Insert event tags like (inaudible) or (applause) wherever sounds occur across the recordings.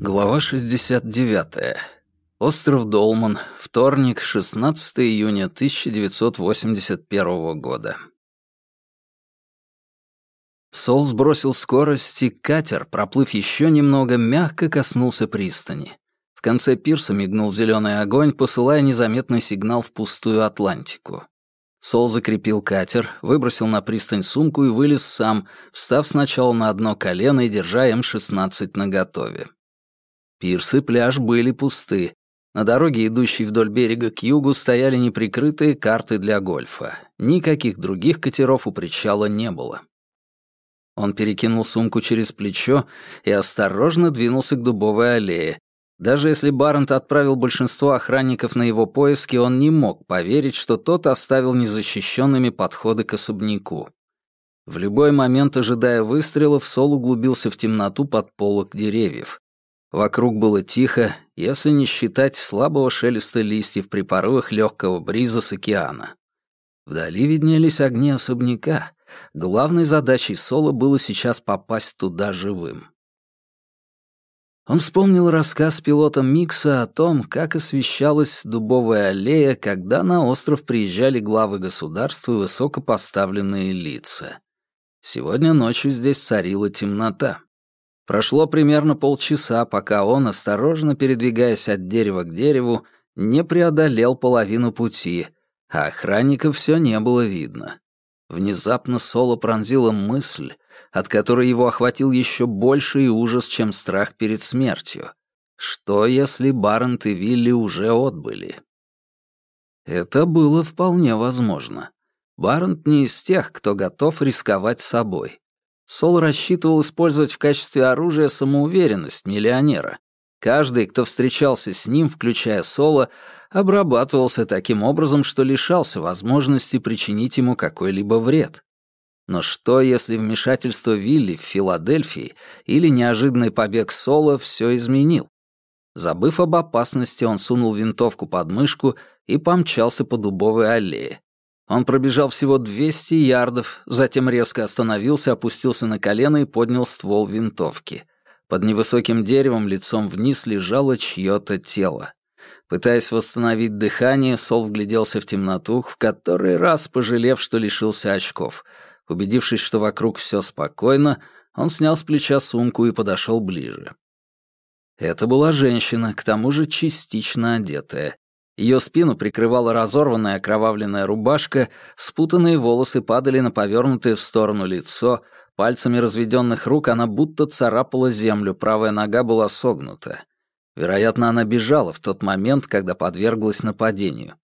Глава 69. Остров Долман. Вторник, 16 июня 1981 года. Сол сбросил скорость, и катер, проплыв еще немного, мягко коснулся пристани. В конце пирса мигнул зеленый огонь, посылая незаметный сигнал в пустую Атлантику. Сол закрепил катер, выбросил на пристань сумку и вылез сам, встав сначала на одно колено и держа М-16 наготове. Пирс и пляж были пусты. На дороге, идущей вдоль берега к югу, стояли неприкрытые карты для гольфа. Никаких других катеров у причала не было. Он перекинул сумку через плечо и осторожно двинулся к дубовой аллее. Даже если Барнт отправил большинство охранников на его поиски, он не мог поверить, что тот оставил незащищенными подходы к особняку. В любой момент, ожидая выстрелов, Сол углубился в темноту под полок деревьев. Вокруг было тихо, если не считать слабого шелеста листьев при порывах легкого бриза с океана. Вдали виднелись огни особняка. Главной задачей Соло было сейчас попасть туда живым. Он вспомнил рассказ пилота Микса о том, как освещалась дубовая аллея, когда на остров приезжали главы государства и высокопоставленные лица. Сегодня ночью здесь царила темнота. Прошло примерно полчаса, пока он, осторожно передвигаясь от дерева к дереву, не преодолел половину пути, а охранников все не было видно. Внезапно Соло пронзила мысль, от которой его охватил еще больший ужас, чем страх перед смертью. Что, если Барент и Вилли уже отбыли? Это было вполне возможно. Барент не из тех, кто готов рисковать собой. Сол рассчитывал использовать в качестве оружия самоуверенность миллионера. Каждый, кто встречался с ним, включая Соло, обрабатывался таким образом, что лишался возможности причинить ему какой-либо вред. Но что, если вмешательство Вилли в Филадельфии или неожиданный побег Соло все изменил? Забыв об опасности, он сунул винтовку под мышку и помчался по дубовой аллее. Он пробежал всего 200 ярдов, затем резко остановился, опустился на колено и поднял ствол винтовки. Под невысоким деревом лицом вниз лежало чьё-то тело. Пытаясь восстановить дыхание, Сол вгляделся в темноту, в который раз пожалев, что лишился очков. Убедившись, что вокруг все спокойно, он снял с плеча сумку и подошел ближе. Это была женщина, к тому же частично одетая. Ее спину прикрывала разорванная окровавленная рубашка, спутанные волосы падали на повернутое в сторону лицо, пальцами разведенных рук она будто царапала землю, правая нога была согнута. Вероятно, она бежала в тот момент, когда подверглась нападению.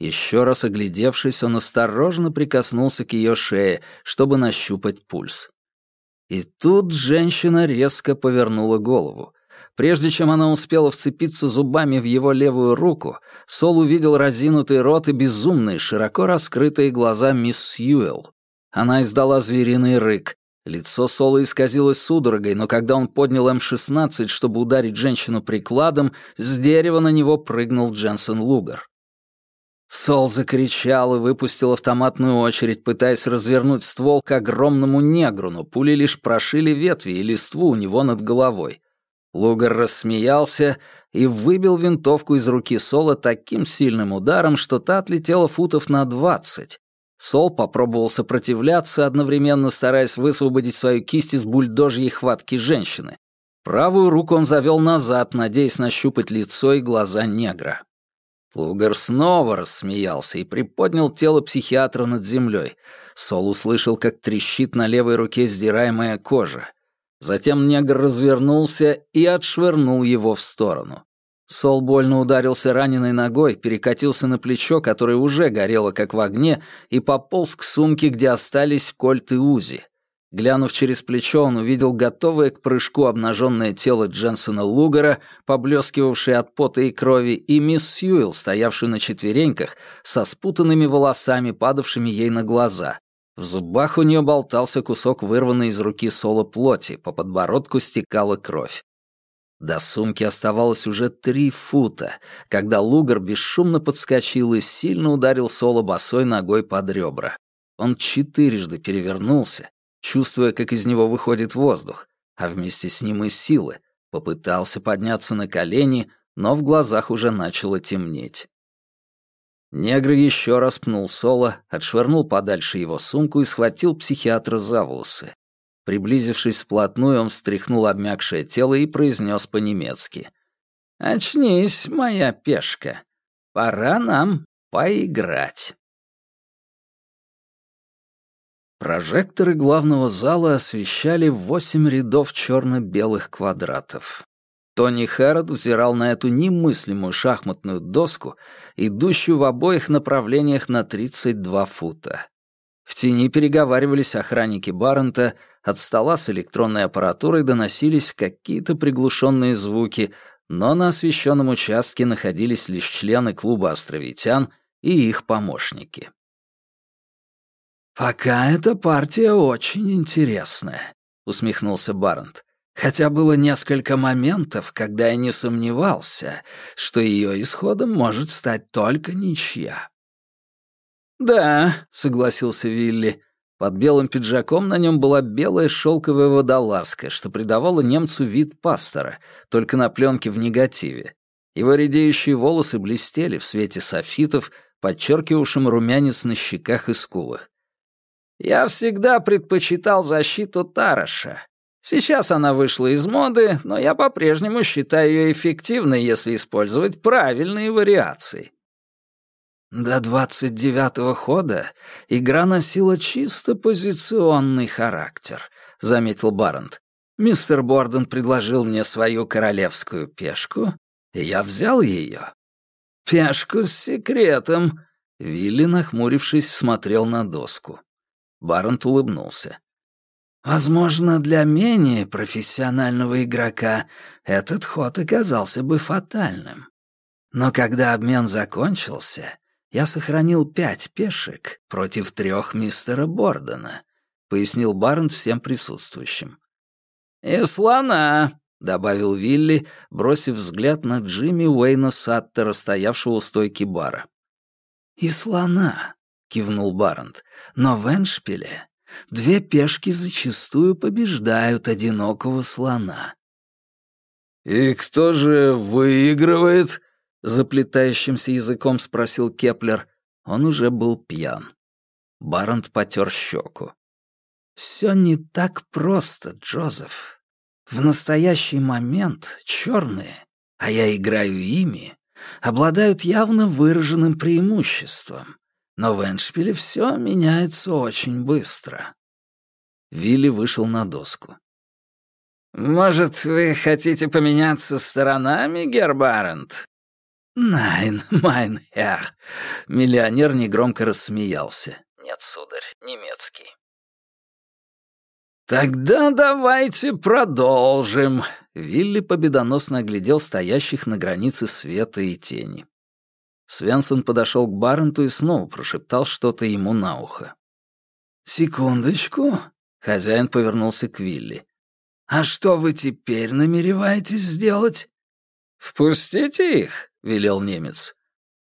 Еще раз оглядевшись, он осторожно прикоснулся к ее шее, чтобы нащупать пульс. И тут женщина резко повернула голову. Прежде чем она успела вцепиться зубами в его левую руку, Сол увидел разинутый рот и безумные, широко раскрытые глаза мисс Сьюэлл. Она издала звериный рык. Лицо Сола исказилось судорогой, но когда он поднял М-16, чтобы ударить женщину прикладом, с дерева на него прыгнул Дженсен Лугар. Сол закричал и выпустил автоматную очередь, пытаясь развернуть ствол к огромному негру, но пули лишь прошили ветви и листву у него над головой. Лугар рассмеялся и выбил винтовку из руки Сола таким сильным ударом, что та отлетела футов на двадцать. Сол попробовал сопротивляться, одновременно стараясь высвободить свою кисть из бульдожьей хватки женщины. Правую руку он завел назад, надеясь нащупать лицо и глаза негра. Лугар снова рассмеялся и приподнял тело психиатра над землей. Сол услышал, как трещит на левой руке сдираемая кожа. Затем негр развернулся и отшвырнул его в сторону. Сол больно ударился раненой ногой, перекатился на плечо, которое уже горело как в огне, и пополз к сумке, где остались кольт и узи. Глянув через плечо, он увидел готовое к прыжку обнаженное тело Дженсона Лугара, поблескивавшее от пота и крови, и мисс Сьюэлл, стоявшую на четвереньках, со спутанными волосами, падавшими ей на глаза. В зубах у нее болтался кусок вырванной из руки Соло плоти, по подбородку стекала кровь. До сумки оставалось уже три фута, когда Лугар бесшумно подскочил и сильно ударил Соло босой ногой под ребра. Он четырежды перевернулся, чувствуя, как из него выходит воздух, а вместе с ним и силы, попытался подняться на колени, но в глазах уже начало темнеть. Негр еще раз пнул Соло, отшвырнул подальше его сумку и схватил психиатра за волосы. Приблизившись вплотную, он встряхнул обмякшее тело и произнес по-немецки. «Очнись, моя пешка. Пора нам поиграть». Прожекторы главного зала освещали восемь рядов черно-белых квадратов. Тони Хэррот взирал на эту немыслимую шахматную доску, идущую в обоих направлениях на 32 фута. В тени переговаривались охранники Баррента, от стола с электронной аппаратурой доносились какие-то приглушенные звуки, но на освещенном участке находились лишь члены клуба островитян и их помощники. «Пока эта партия очень интересная», — усмехнулся Баррент. «Хотя было несколько моментов, когда я не сомневался, что ее исходом может стать только ничья». «Да», — согласился Вилли. Под белым пиджаком на нем была белая шелковая водолазка, что придавало немцу вид пастора, только на пленке в негативе. Его редеющие волосы блестели в свете софитов, подчеркивавшим румянец на щеках и скулах. «Я всегда предпочитал защиту Тараша. Сейчас она вышла из моды, но я по-прежнему считаю ее эффективной, если использовать правильные вариации. До двадцать девятого хода игра носила чисто позиционный характер, заметил Барент. Мистер Борден предложил мне свою королевскую пешку, и я взял ее. Пешку с секретом. Вилли, нахмурившись, смотрел на доску. Барент улыбнулся. Возможно, для менее профессионального игрока этот ход оказался бы фатальным. Но когда обмен закончился, я сохранил пять пешек против трех мистера Бордена», — пояснил Барн всем присутствующим. «И слона», — добавил Вилли, бросив взгляд на Джимми Уэйна Саттера, стоявшего у стойки бара. «И слона», — кивнул Баррент, — «но в эндшпиле две пешки зачастую побеждают одинокого слона». «И кто же выигрывает?» Заплетающимся языком спросил Кеплер. Он уже был пьян. Баррент потер щеку. «Все не так просто, Джозеф. В настоящий момент черные, а я играю ими, обладают явно выраженным преимуществом. Но в эндшпиле все меняется очень быстро». Вилли вышел на доску. «Может, вы хотите поменяться сторонами, герр Баррент?» «Nein, mein Herr!» Миллионер негромко рассмеялся. «Нет, сударь, немецкий». «Тогда давайте продолжим!» Вилли победоносно оглядел стоящих на границе света и тени. Свенсон подошел к Барренту и снова прошептал что-то ему на ухо. «Секундочку!» — хозяин повернулся к Вилли. «А что вы теперь намереваетесь сделать?» «Впустите их!» — велел немец.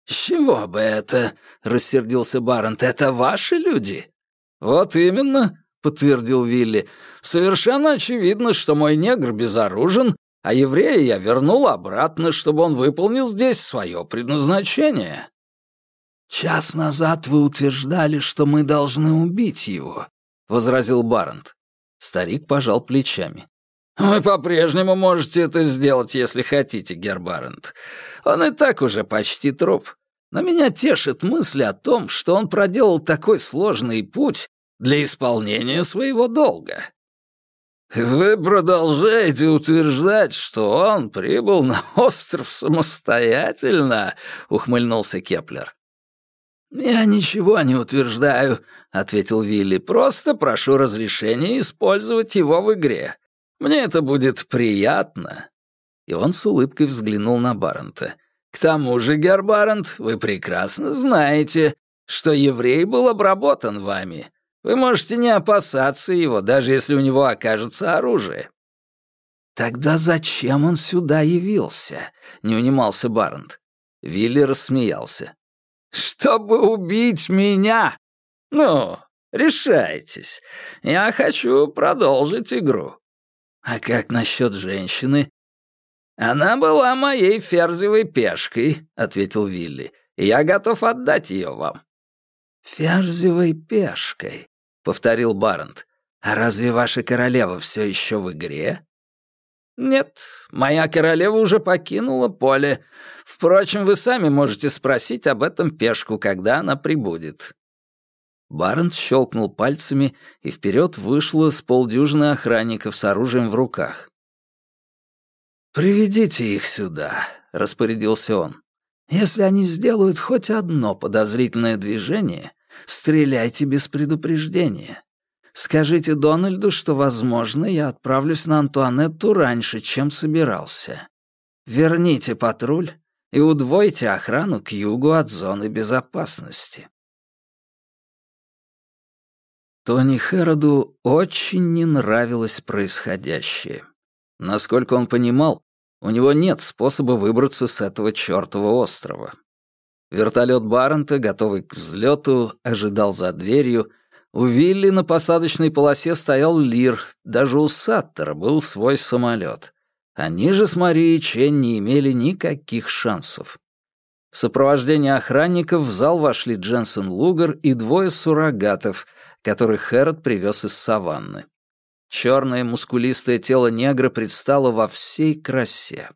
«С чего бы это?» — рассердился Барент. «Это ваши люди?» «Вот именно», — подтвердил Вилли. «Совершенно очевидно, что мой негр безоружен, а еврея я вернул обратно, чтобы он выполнил здесь свое предназначение». «Час назад вы утверждали, что мы должны убить его», — возразил Барент. Старик пожал плечами. «Вы по-прежнему можете это сделать, если хотите, Гербарент. Он и так уже почти труп. Но меня тешит мысль о том, что он проделал такой сложный путь для исполнения своего долга». «Вы продолжаете утверждать, что он прибыл на остров самостоятельно?» — ухмыльнулся Кеплер. «Я ничего не утверждаю», — ответил Вилли. «Просто прошу разрешения использовать его в игре. Мне это будет приятно». И он с улыбкой взглянул на Баррента. «К тому же, герр Баррент, вы прекрасно знаете, что еврей был обработан вами. Вы можете не опасаться его, даже если у него окажется оружие». «Тогда зачем он сюда явился?» — не унимался Баррент. Вилли рассмеялся. «Чтобы убить меня! Ну, Решайтесь. Я хочу продолжить игру». «А как насчет женщины?» «Она была моей ферзевой пешкой», — ответил Вилли. «Я готов отдать ее вам». «Ферзевой пешкой», — повторил Барент. «А разве ваша королева все еще в игре?» «Нет, моя королева уже покинула поле. Впрочем, вы сами можете спросить об этом пешку, когда она прибудет». Барент щелкнул пальцами, и вперед вышло с полдюжины охранников с оружием в руках. «Приведите их сюда», — распорядился он. «Если они сделают хоть одно подозрительное движение, стреляйте без предупреждения. Скажите Дональду, что, возможно, я отправлюсь на Антуанетту раньше, чем собирался. Верните патруль и удвойте охрану к югу от зоны безопасности». Тони Хэроду очень не нравилось происходящее. Насколько он понимал, у него нет способа выбраться с этого чёртова острова. Вертолет Баррента, готовый к взлету, ожидал за дверью. У Вилли на посадочной полосе стоял Лир, даже у Саттера был свой самолет. Они же с Марией Чен не имели никаких шансов. В сопровождении охранников в зал вошли Дженсен Лугар и двое суррогатов, которых Хэрот привез из саванны. Черное мускулистое тело негра предстало во всей красе.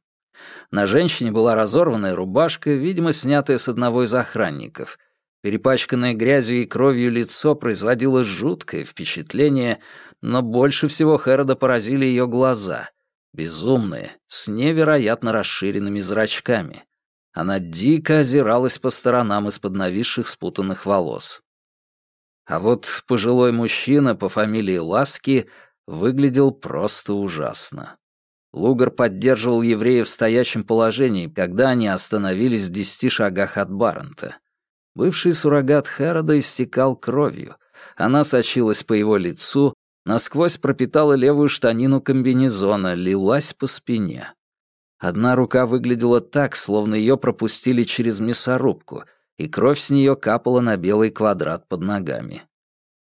На женщине была разорванная рубашка, видимо, снятая с одного из охранников. Перепачканное грязью и кровью лицо производило жуткое впечатление, но больше всего Хэрода поразили ее глаза. Безумные, с невероятно расширенными зрачками. Она дико озиралась по сторонам из-под нависших спутанных волос. А вот пожилой мужчина по фамилии Ласки выглядел просто ужасно. Лугар поддерживал евреев в стоящем положении, когда они остановились в десяти шагах от Баррента. Бывший суррогат Хэрода истекал кровью. Она сочилась по его лицу, насквозь пропитала левую штанину комбинезона, лилась по спине. Одна рука выглядела так, словно ее пропустили через мясорубку, и кровь с нее капала на белый квадрат под ногами.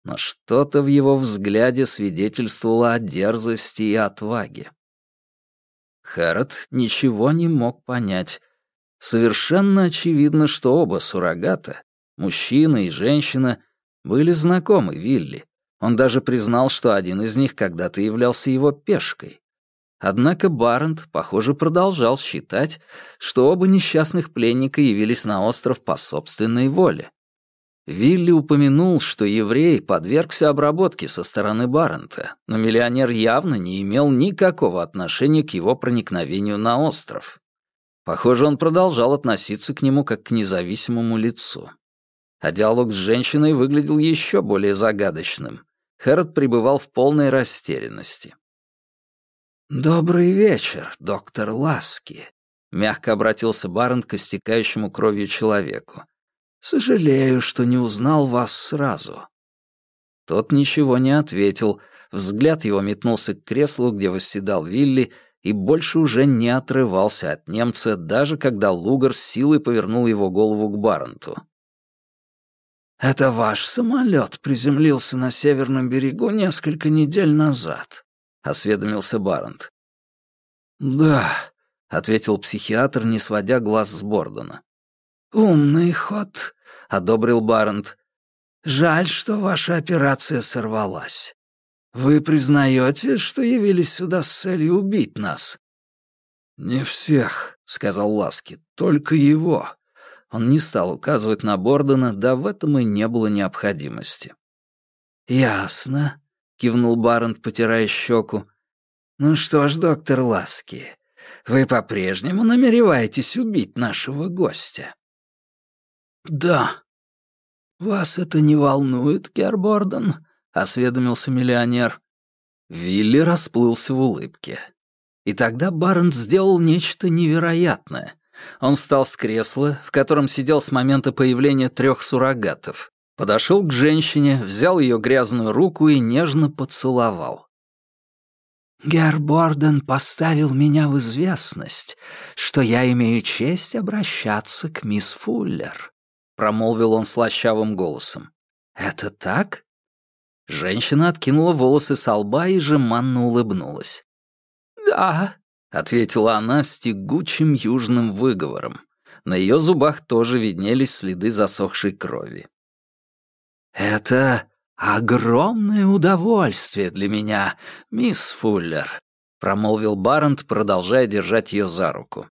Но что-то в его взгляде свидетельствовало о дерзости и отваге. Хэрот ничего не мог понять. Совершенно очевидно, что оба суррогата, мужчина и женщина, были знакомы Вилли. Он даже признал, что один из них когда-то являлся его пешкой. Однако Барент, похоже, продолжал считать, что оба несчастных пленника явились на остров по собственной воле. Вилли упомянул, что еврей подвергся обработке со стороны Баррента, но миллионер явно не имел никакого отношения к его проникновению на остров. Похоже, он продолжал относиться к нему как к независимому лицу. А диалог с женщиной выглядел еще более загадочным. Хэрот пребывал в полной растерянности. «Добрый вечер, доктор Ласки», — мягко обратился Барент к истекающему кровью человеку. «Сожалею, что не узнал вас сразу». Тот ничего не ответил, взгляд его метнулся к креслу, где восседал Вилли, и больше уже не отрывался от немца, даже когда Лугар с силой повернул его голову к Баренту. «Это ваш самолет приземлился на северном берегу несколько недель назад», осведомился Барант. «Да», — ответил психиатр, не сводя глаз с Бордона. «Умный ход», — одобрил Барант. «Жаль, что ваша операция сорвалась. Вы признаете, что явились сюда с целью убить нас?» «Не всех», — сказал Ласки, — «только его». Он не стал указывать на Бордона, да в этом и не было необходимости. «Ясно», — кивнул Барент, потирая щеку. «Ну что ж, доктор Ласки, вы по-прежнему намереваетесь убить нашего гостя?» «Да». «Вас это не волнует, Герборден?» — осведомился миллионер. Вилли расплылся в улыбке. И тогда Барент сделал нечто невероятное. Он встал с кресла, в котором сидел с момента появления трех суррогатов, Подошел к женщине, взял ее грязную руку и нежно поцеловал. «Герборден поставил меня в известность, что я имею честь обращаться к мисс Фуллер», — промолвил он слащавым голосом. «Это так?» Женщина откинула волосы со лба и жеманно улыбнулась. «Да», — ответила она с тягучим южным выговором. На ее зубах тоже виднелись следы засохшей крови. «Это огромное удовольствие для меня, мисс Фуллер», — промолвил Барент, продолжая держать ее за руку.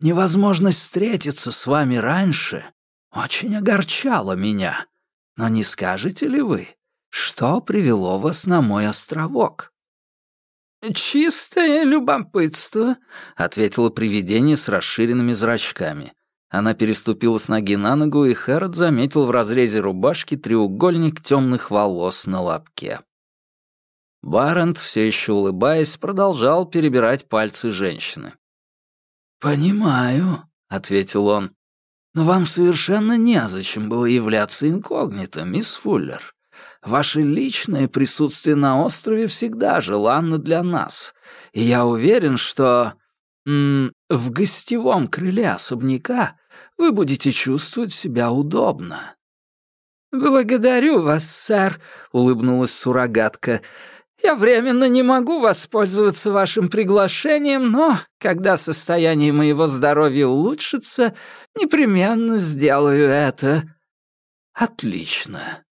«Невозможность встретиться с вами раньше очень огорчала меня. Но не скажете ли вы, что привело вас на мой островок?» «Чистое любопытство», — ответило привидение с расширенными зрачками. Она переступила с ноги на ногу, и Хэрот заметил в разрезе рубашки треугольник темных волос на лобке. Барент, все еще улыбаясь, продолжал перебирать пальцы женщины. «Понимаю», — ответил он. «Но вам совершенно незачем было являться инкогнито, мисс Фуллер. Ваше личное присутствие на острове всегда желанно для нас, и я уверен, что в гостевом крыле особняка вы будете чувствовать себя удобно». «Благодарю вас, сэр», — улыбнулась суррогатка. «Я временно не могу воспользоваться вашим приглашением, но, когда состояние моего здоровья улучшится, непременно сделаю это». «Отлично»,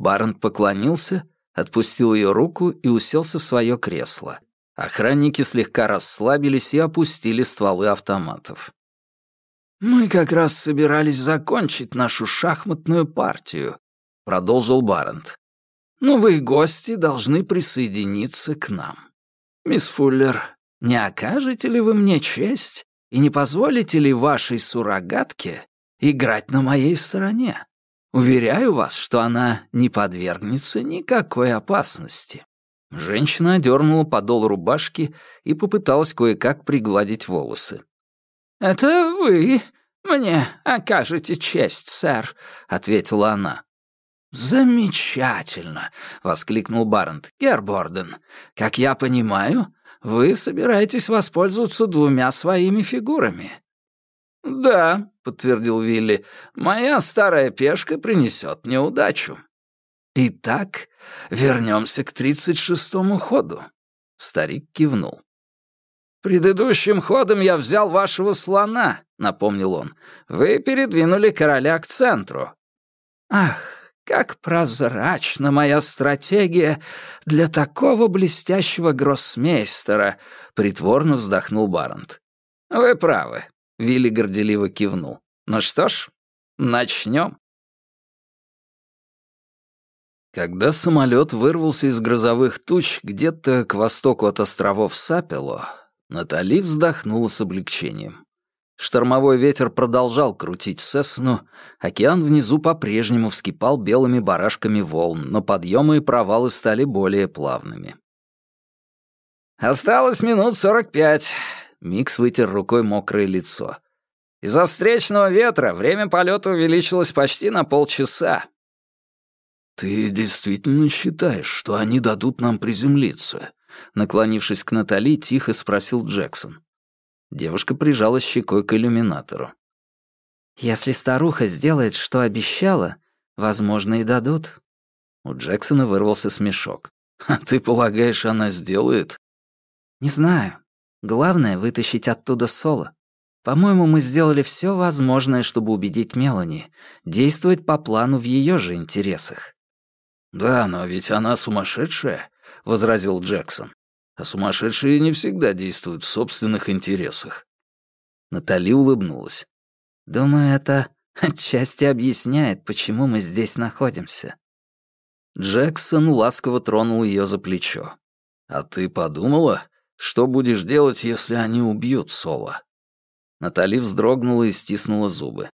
Барент поклонился, отпустил ее руку и уселся в свое кресло. Охранники слегка расслабились и опустили стволы автоматов. «Мы как раз собирались закончить нашу шахматную партию», — продолжил Барент. «Новые гости должны присоединиться к нам. Мисс Фуллер, не окажете ли вы мне честь и не позволите ли вашей суррогатке играть на моей стороне?» Уверяю вас, что она не подвергнется никакой опасности». Женщина одернула подол рубашки и попыталась кое-как пригладить волосы. «Это вы мне окажете честь, сэр», — ответила она. «Замечательно!» — воскликнул Барнт. «Герборден, как я понимаю, вы собираетесь воспользоваться двумя своими фигурами. «Да», — подтвердил Вилли, — «моя старая пешка принесет мне удачу». «Итак, вернемся к тридцать шестому ходу», — старик кивнул. «Предыдущим ходом я взял вашего слона», — напомнил он. «Вы передвинули короля к центру». «Ах, как прозрачна моя стратегия для такого блестящего гроссмейстера», — притворно вздохнул Барант. «Вы правы. Вилли горделиво кивнул. «Ну что ж, начнем». Когда самолет вырвался из грозовых туч где-то к востоку от островов Сапело, Натали вздохнула с облегчением. Штормовой ветер продолжал крутить Сесну, океан внизу по-прежнему вскипал белыми барашками волн, но подъемы и провалы стали более плавными. «Осталось минут сорок пять. Микс вытер рукой мокрое лицо. «Из-за встречного ветра время полета увеличилось почти на полчаса». «Ты действительно считаешь, что они дадут нам приземлиться?» Наклонившись к Натали, тихо спросил Джексон. Девушка прижалась щекой к иллюминатору. «Если старуха сделает, что обещала, возможно, и дадут». У Джексона вырвался смешок. «А ты полагаешь, она сделает?» «Не знаю. Главное — вытащить оттуда Соло. По-моему, мы сделали все возможное, чтобы убедить Мелани действовать по плану в ее же интересах». «Да, но ведь она сумасшедшая», — возразил Джексон. «А сумасшедшие не всегда действуют в собственных интересах». Натали улыбнулась. «Думаю, это отчасти объясняет, почему мы здесь находимся». Джексон ласково тронул ее за плечо. «А ты подумала, что будешь делать, если они убьют Соло?» Натали вздрогнула и стиснула зубы.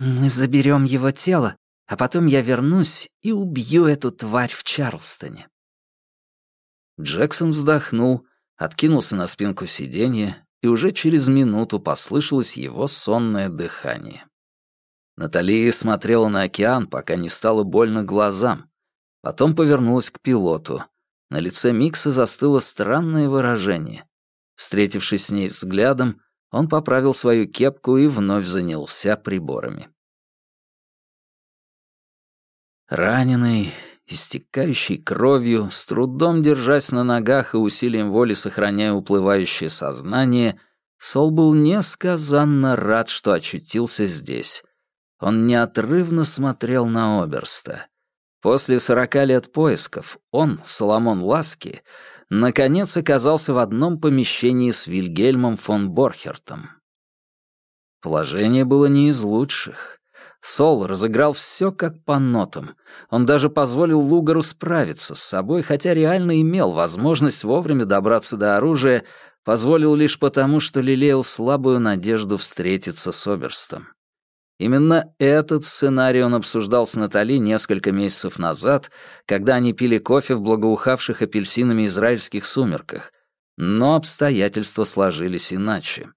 «Мы заберем его тело, а потом я вернусь и убью эту тварь в Чарлстоне». Джексон вздохнул, откинулся на спинку сиденья, и уже через минуту послышалось его сонное дыхание. Наталья смотрела на океан, пока не стало больно глазам. Потом повернулась к пилоту. На лице Микса застыло странное выражение. Встретившись с ней взглядом, он поправил свою кепку и вновь занялся приборами. Раненый, Истекающий кровью, с трудом держась на ногах и усилием воли сохраняя уплывающее сознание, Сол был несказанно рад, что очутился здесь. Он неотрывно смотрел на Оберста. После сорока лет поисков он, Соломон Ласки, наконец оказался в одном помещении с Вильгельмом фон Борхертом. Положение было не из лучших. Сол разыграл все как по нотам. Он даже позволил Лугару справиться с собой, хотя реально имел возможность вовремя добраться до оружия, позволил лишь потому, что лелеял слабую надежду встретиться с Оберстом. Именно этот сценарий он обсуждал с Натали несколько месяцев назад, когда они пили кофе в благоухавших апельсинами израильских сумерках, но обстоятельства сложились иначе.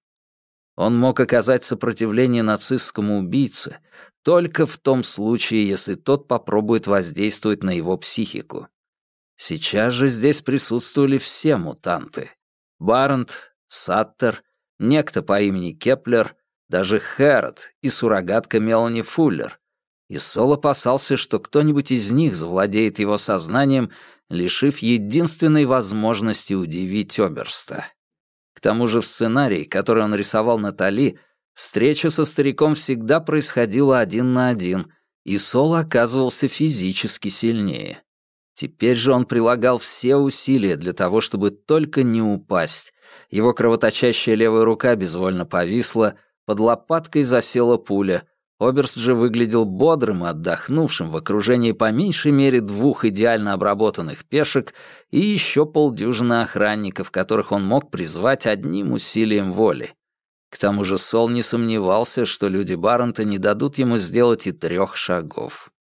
Он мог оказать сопротивление нацистскому убийце только в том случае, если тот попробует воздействовать на его психику. Сейчас же здесь присутствовали все мутанты. Барент, Саттер, некто по имени Кеплер — даже Харод и суррогатка Мелани Фуллер. И Сол опасался, что кто-нибудь из них завладеет его сознанием, лишив единственной возможности удивить Оберста. К тому же в сценарии, который он рисовал Натали, встреча со стариком всегда происходила один на один, и Сол оказывался физически сильнее. Теперь же он прилагал все усилия для того, чтобы только не упасть. Его кровоточащая левая рука безвольно повисла, под лопаткой засела пуля. Оберст же выглядел бодрым и отдохнувшим в окружении по меньшей мере двух идеально обработанных пешек и еще полдюжины охранников, которых он мог призвать одним усилием воли. К тому же Сол не сомневался, что люди Баррента не дадут ему сделать и трех шагов.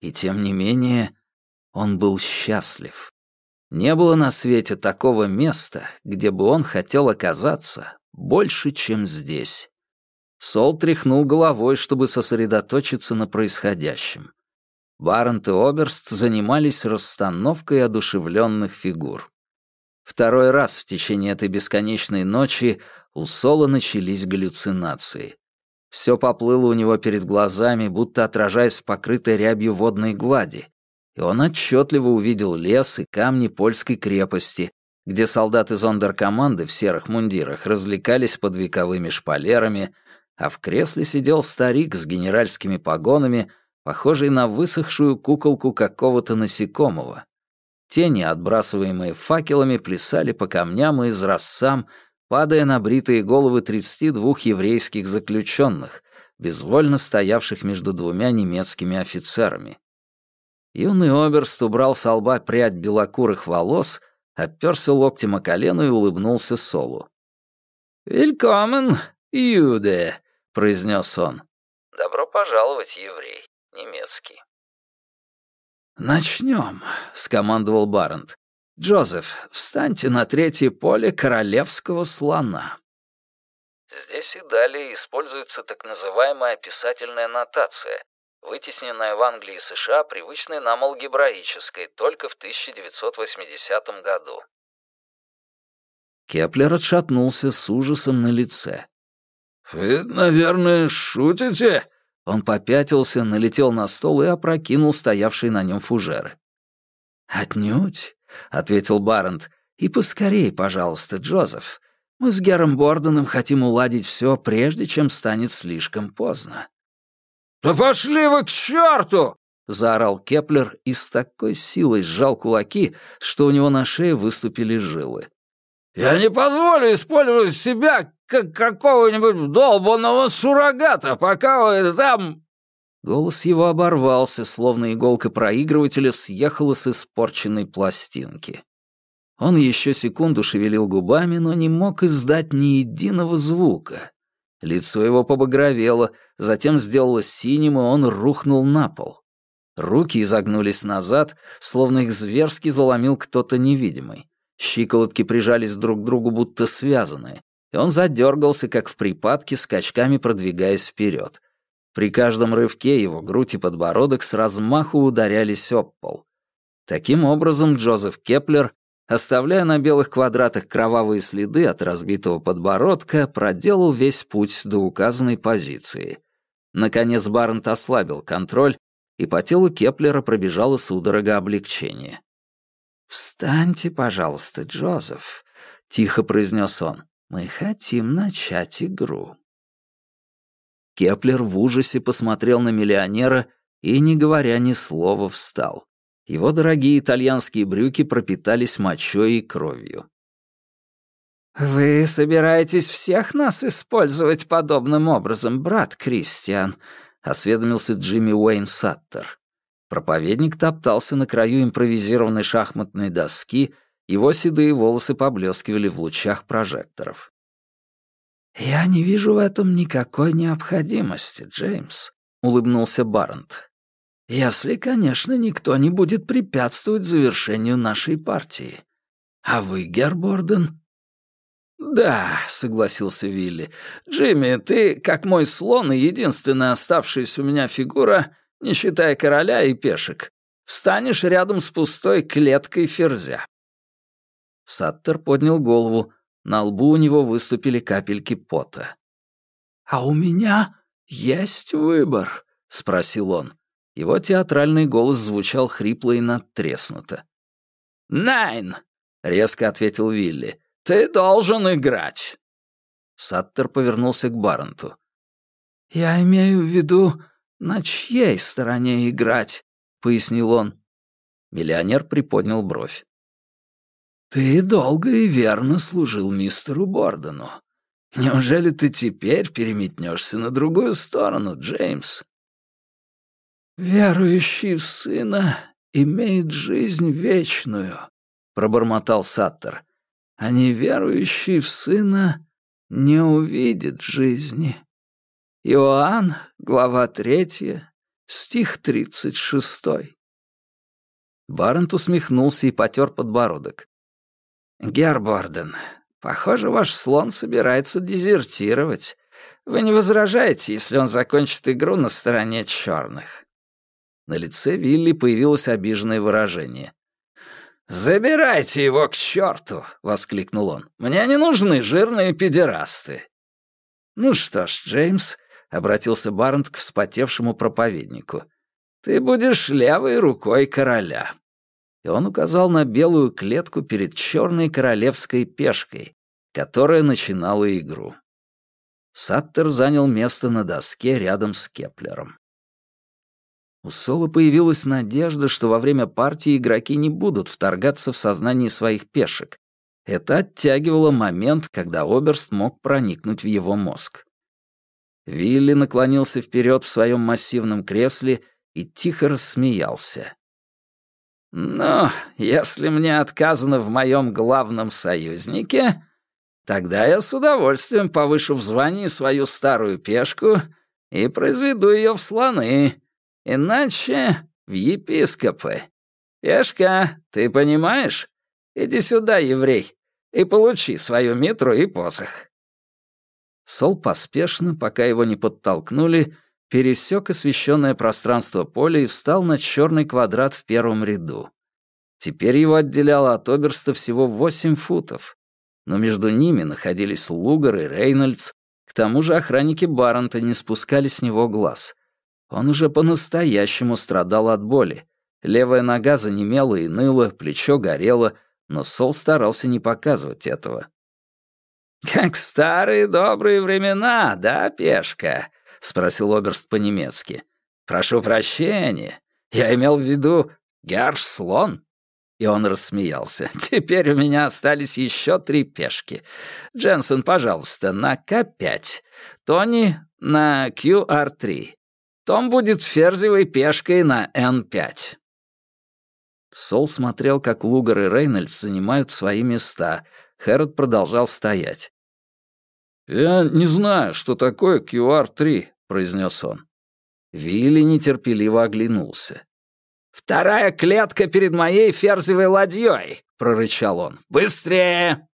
И тем не менее он был счастлив. Не было на свете такого места, где бы он хотел оказаться больше, чем здесь. Сол тряхнул головой, чтобы сосредоточиться на происходящем. Барент и Оберст занимались расстановкой одушевленных фигур. Второй раз в течение этой бесконечной ночи у Сола начались галлюцинации. Все поплыло у него перед глазами, будто отражаясь в покрытой рябью водной глади, и он отчетливо увидел лес и камни польской крепости, где солдаты зондеркоманды в серых мундирах развлекались под вековыми шпалерами, а в кресле сидел старик с генеральскими погонами, похожий на высохшую куколку какого-то насекомого. Тени, отбрасываемые факелами, плясали по камням и из рассам, падая на бритые головы 32 еврейских заключенных, безвольно стоявших между двумя немецкими офицерами. Юный оберст убрал с лба прядь белокурых волос — оперся локтем о колено и улыбнулся Солу. «Вилькомен, Юде», — произнес он. «Добро пожаловать, еврей, немецкий». «Начнем», — скомандовал Барент. «Джозеф, встаньте на третье поле королевского слона». Здесь и далее используется так называемая описательная нотация, вытесненная в Англии и США привычной нам алгебраической только в 1980 году. Кеплер отшатнулся с ужасом на лице. «Вы, наверное, шутите?» Он попятился, налетел на стол и опрокинул стоявшие на нем фужеры. «Отнюдь», — ответил Барент. «И поскорей, пожалуйста, Джозеф. Мы с Гером Борденом хотим уладить все, прежде чем станет слишком поздно». «Да пошли вы к черту!» — заорал Кеплер и с такой силой сжал кулаки, что у него на шее выступили жилы. «Я не позволю использовать себя как какого-нибудь долбанного суррогата, пока вы там...» Голос его оборвался, словно иголка проигрывателя съехала с испорченной пластинки. Он еще секунду шевелил губами, но не мог издать ни единого звука. Лицо его побагровело, затем сделалось синим, и он рухнул на пол. Руки изогнулись назад, словно их зверски заломил кто-то невидимый. Щиколотки прижались друг к другу, будто связанные, и он задергался, как в припадке, скачками продвигаясь вперед. При каждом рывке его грудь и подбородок с размаху ударялись об пол. Таким образом, Джозеф Кеплер оставляя на белых квадратах кровавые следы от разбитого подбородка, проделал весь путь до указанной позиции. Наконец Барент ослабил контроль и по телу Кеплера пробежала судорога облегчения. «Встаньте, пожалуйста, Джозеф», — тихо произнес он. «Мы хотим начать игру». Кеплер в ужасе посмотрел на миллионера и, не говоря ни слова, встал. Его дорогие итальянские брюки пропитались мочой и кровью. «Вы собираетесь всех нас использовать подобным образом, брат Кристиан?» — осведомился Джимми Уэйн Саттер. Проповедник топтался на краю импровизированной шахматной доски, его седые волосы поблескивали в лучах прожекторов. «Я не вижу в этом никакой необходимости, Джеймс», — улыбнулся Барнт. «Если, конечно, никто не будет препятствовать завершению нашей партии. А вы, Герборден?» «Да», — согласился Вилли. «Джимми, ты, как мой слон и единственная оставшаяся у меня фигура, не считая короля и пешек, встанешь рядом с пустой клеткой ферзя». Саттер поднял голову. На лбу у него выступили капельки пота. «А у меня есть выбор», — спросил он. Его театральный голос звучал хрипло и надтреснуто. «Найн!» — резко ответил Вилли. «Ты должен играть!» Саттер повернулся к Барренту. «Я имею в виду, на чьей стороне играть?» — пояснил он. Миллионер приподнял бровь. «Ты долго и верно служил мистеру Бордену. Неужели ты теперь переметнешься на другую сторону, Джеймс?» «Верующий в сына имеет жизнь вечную», — пробормотал Саттер а неверующий в Сына не увидит жизни. Иоанн, глава третья, стих тридцать шестой. Барент усмехнулся и потер подбородок. «Герборден, похоже, ваш слон собирается дезертировать. Вы не возражаете, если он закончит игру на стороне черных?» На лице Вилли появилось обиженное выражение. «Забирайте его к черту!» — воскликнул он. «Мне не нужны жирные педерасты!» «Ну что ж, Джеймс», — обратился Барнт к вспотевшему проповеднику, «ты будешь левой рукой короля». И он указал на белую клетку перед черной королевской пешкой, которая начинала игру. Саттер занял место на доске рядом с Кеплером. У Соло появилась надежда, что во время партии игроки не будут вторгаться в сознание своих пешек. Это оттягивало момент, когда Оберст мог проникнуть в его мозг. Вилли наклонился вперед в своем массивном кресле и тихо рассмеялся. «Ну, если мне отказано в моем главном союзнике, тогда я с удовольствием повышу в звании свою старую пешку и произведу ее в слоны, Иначе в епископы. Пешка, ты понимаешь? Иди сюда, еврей, и получи свою митру и посох». Сол поспешно, пока его не подтолкнули, пересек освещенное пространство поля и встал на черный квадрат в первом ряду. Теперь его отделяло от Оберста всего восемь футов, но между ними находились Лугар и Рейнольдс, к тому же охранники Баррента не спускали с него глаз — он уже по-настоящему страдал от боли. Левая нога занемела и ныла, плечо горело, но Сол старался не показывать этого. «Как старые добрые времена, да, пешка?» — спросил Оберст по-немецки. «Прошу прощения, я имел в виду Герш-слон». И он рассмеялся. (laughs) «Теперь у меня остались еще три пешки. Дженсен, пожалуйста, на К5. Тони на QR3. Том будет ферзевой пешкой на N5». Сол смотрел, как Лугар и Рейнольдс занимают свои места. Хэрот продолжал стоять. «Я не знаю, что такое QR-3», — произнес он. Вилли нетерпеливо оглянулся. «Вторая клетка перед моей ферзевой ладьей!» — прорычал он. «Быстрее!»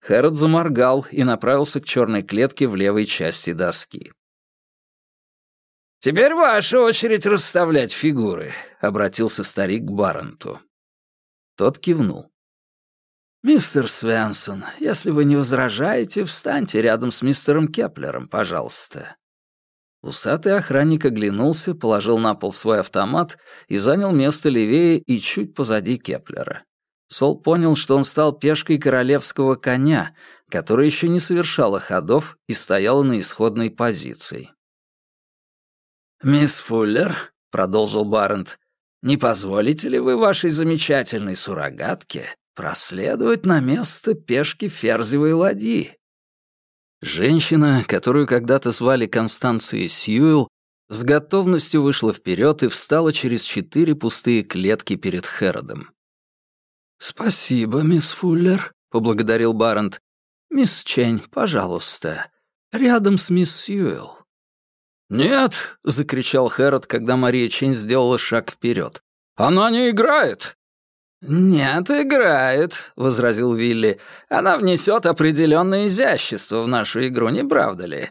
Хэрот заморгал и направился к черной клетке в левой части доски. «Теперь ваша очередь расставлять фигуры», — обратился старик к Барренту. Тот кивнул. «Мистер Свенсон, если вы не возражаете, встаньте рядом с мистером Кеплером, пожалуйста». Усатый охранник оглянулся, положил на пол свой автомат и занял место левее и чуть позади Кеплера. Сол понял, что он стал пешкой королевского коня, которая еще не совершала ходов и стояла на исходной позиции. «Мисс Фуллер», — продолжил Барент, — «не позволите ли вы вашей замечательной суррогатке проследовать на место пешки ферзевой ладьи?» Женщина, которую когда-то звали Констанцией Сьюэлл, с готовностью вышла вперед и встала через четыре пустые клетки перед Хэродом. «Спасибо, мисс Фуллер», — поблагодарил Барент. «Мисс Чень, пожалуйста, рядом с мисс Сьюэлл». «Нет!» — закричал Хэрот, когда Мария Чень сделала шаг вперед. «Она не играет!» «Нет, играет», — возразил Вилли. «Она внесет определенное изящество в нашу игру, не правда ли?»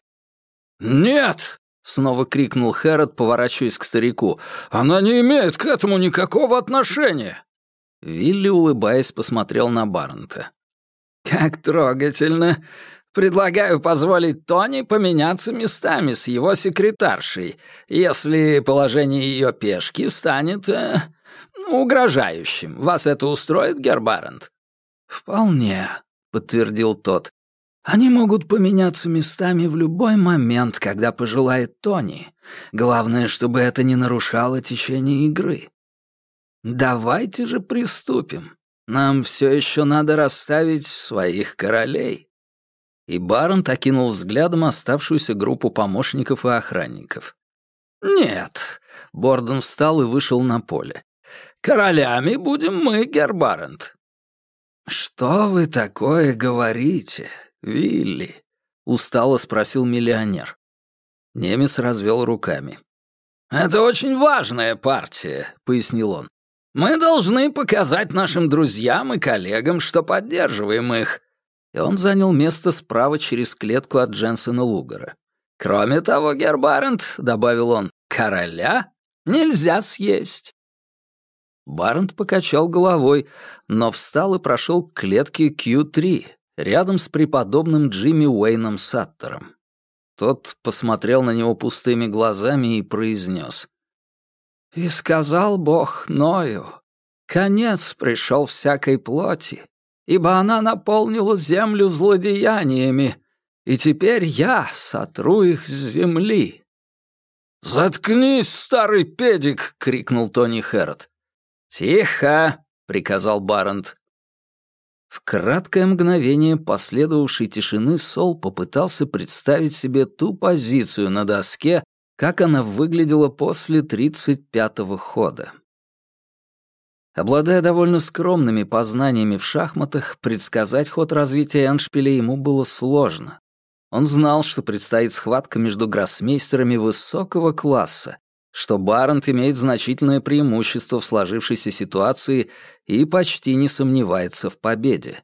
«Нет!» — снова крикнул Хэрот, поворачиваясь к старику. «Она не имеет к этому никакого отношения!» Вилли, улыбаясь, посмотрел на Барнта. «Как трогательно! Предлагаю позволить Тони поменяться местами с его секретаршей, если положение ее пешки станет э, угрожающим. Вас это устроит, Гербарент?» «Вполне», — подтвердил тот. «Они могут поменяться местами в любой момент, когда пожелает Тони. Главное, чтобы это не нарушало течение игры. Давайте же приступим. Нам все еще надо расставить своих королей». И Барон окинул взглядом оставшуюся группу помощников и охранников. «Нет». Борден встал и вышел на поле. Королями будем мы, Гербарент». «Что вы такое говорите, Вилли?» — устало спросил миллионер. Немец развел руками. «Это очень важная партия», — пояснил он. «Мы должны показать нашим друзьям и коллегам, что поддерживаем их». И он занял место справа через клетку от Дженсена Лугара. «Кроме того, Гербарент», — добавил он, — «короля нельзя съесть». Барнт покачал головой, но встал и прошел к клетке Q3, рядом с преподобным Джимми Уэйном Саттером. Тот посмотрел на него пустыми глазами и произнес. «И сказал Бог Ною, конец пришел всякой плоти, ибо она наполнила землю злодеяниями, и теперь я сотру их с земли». «Заткнись, старый педик!» — крикнул Тони Хэррот. «Тихо!» — приказал Барент. В краткое мгновение последовавшей тишины Сол попытался представить себе ту позицию на доске, как она выглядела после 35-го хода. Обладая довольно скромными познаниями в шахматах, предсказать ход развития Эншпиля ему было сложно. Он знал, что предстоит схватка между гроссмейстерами высокого класса, что Барент имеет значительное преимущество в сложившейся ситуации и почти не сомневается в победе.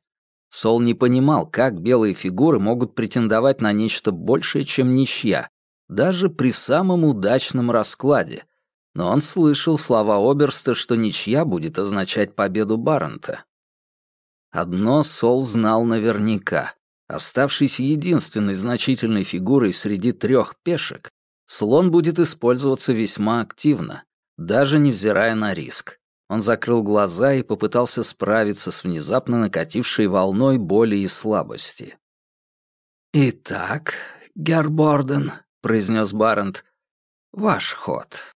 Сол не понимал, как белые фигуры могут претендовать на нечто большее, чем ничья, даже при самом удачном раскладе, но он слышал слова Оберста, что ничья будет означать победу Баррента. Одно Сол знал наверняка. Оставшийся единственной значительной фигурой среди трех пешек, Слон будет использоваться весьма активно, даже невзирая на риск. Он закрыл глаза и попытался справиться с внезапно накатившей волной боли и слабости. «Итак, Герборден», — произнес Барент, — «ваш ход».